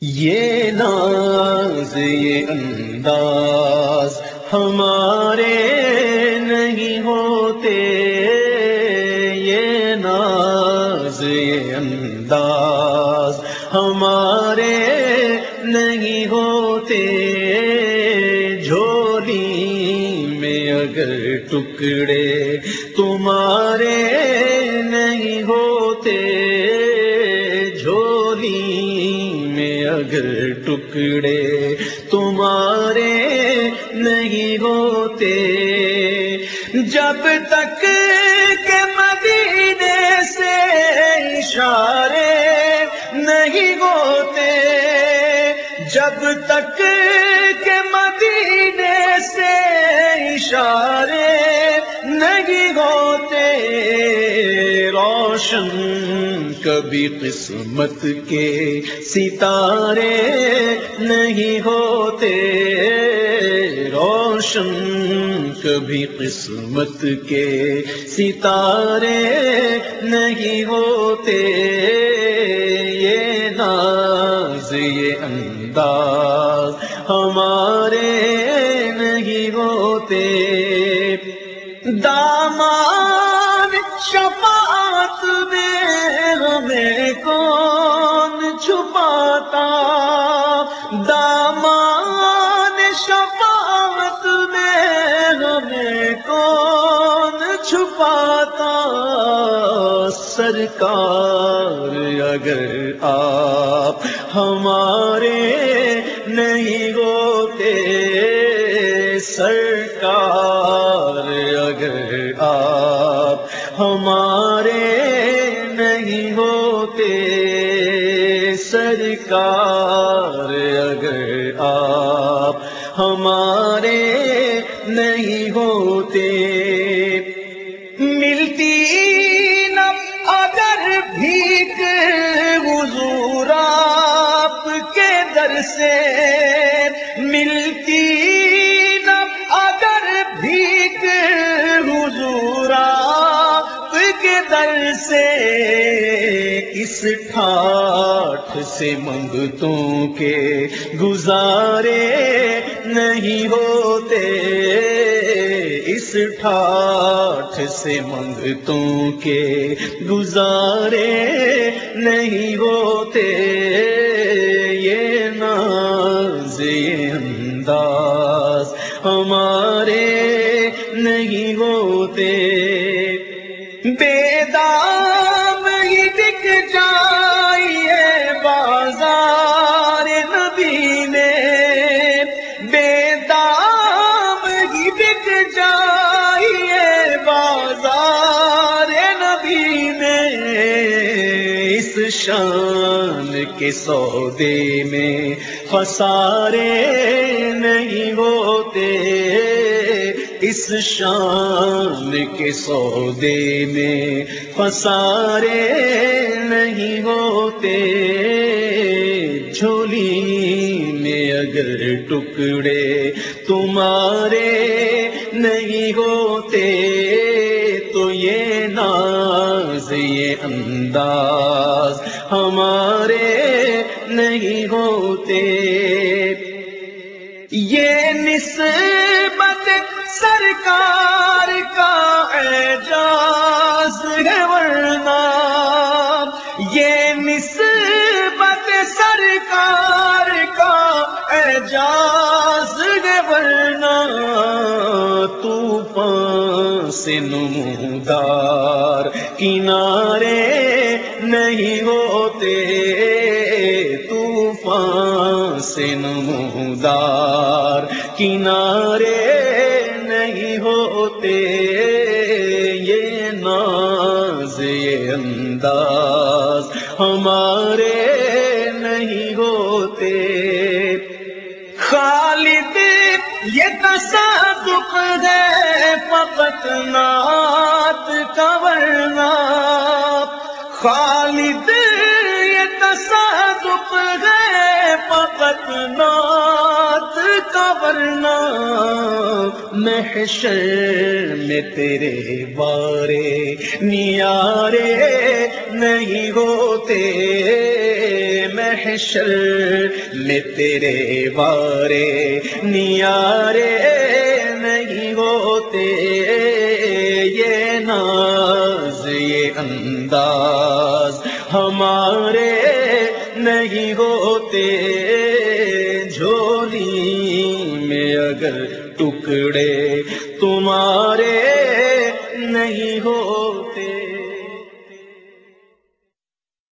یہ ناز، یہ انداز ہمارے نہیں ہوتے۔ یہ ناز، یہ انداز ہمارے نہیں ہوتے۔ جھولی میں اگر ٹکڑے تمہارے نہیں ہوتے اگر ٹکڑے تمہارے نہیں ہوتے، جب تک کے مدینے سے اشارے نہیں ہوتے، جب تک کے مدینے سے اشارے نہیں ہوتے۔ روشن کبھی قسمت کے ستارے نہیں ہوتے روشن کبھی قسمت کے ستارے نہیں ہوتے یہ ناز، یہ انداز ہمارے نہیں ہوتے دامان شفاعت میں ہمیں کون چھپاتا؟ دامان شفاعت میں ہمیں کون چھپاتا؟ سرکار، اگر آپ ہمارے نہیں ہوتے، سرکار، اگر آپ ہمارے نہیں ہوتے۔ سرکار، اگر آپ ہمارے نہیں ہوتے۔ ملتی نہ اگر بھیک، حضور آپ کے در سے۔ ملتی در سے اس ٹھاٹ سے منگتوں کے گزارے نہیں ہوتے۔ اس ٹھاٹ سے منگتوں کے گزارے نہیں ہوتے۔ یہ ناز، یہ انداز ہمارے نہیں ہوتے۔ بیدام ہی دکھ جائیے بازار نبی نے۔ بیدام ہی دکھ جائیے بازار نبی نے۔ اس شان کے سودے میں فسارے نہیں ہوتے۔ اس شان کے سودے میں پسارے نہیں ہوتے۔ جھولی میں اگر ٹکڑے تمہارے نہیں ہوتے، تو یہ ناز، یہ انداز ہمارے نہیں ہوتے۔ یہ نسبت سرکار کا اعجاز ہے ورنہ یہ نسبت سرکار کا اعجاز ہے ورنہ طوفان سے نمودار کنارے نہیں ہوتے سے نمودار کنارے نہیں ہوتے یہ ناز، یہ انداز ہمارے نہیں ہوتے۔ خالد، یہ تصادق ہے فقط نات کا ورنہ۔ خالد، یہ تصادق ہے فقط نات کا ورنہ محشر میں تیرے بارے نیارے نہیں ہوتے محشر میں تیرے بارے نیارے نہیں ہوتے یہ ناز، یہ انداز ہمارے نہیں ہوتے میں اگر ٹکڑے تمہارے نہیں ہوتے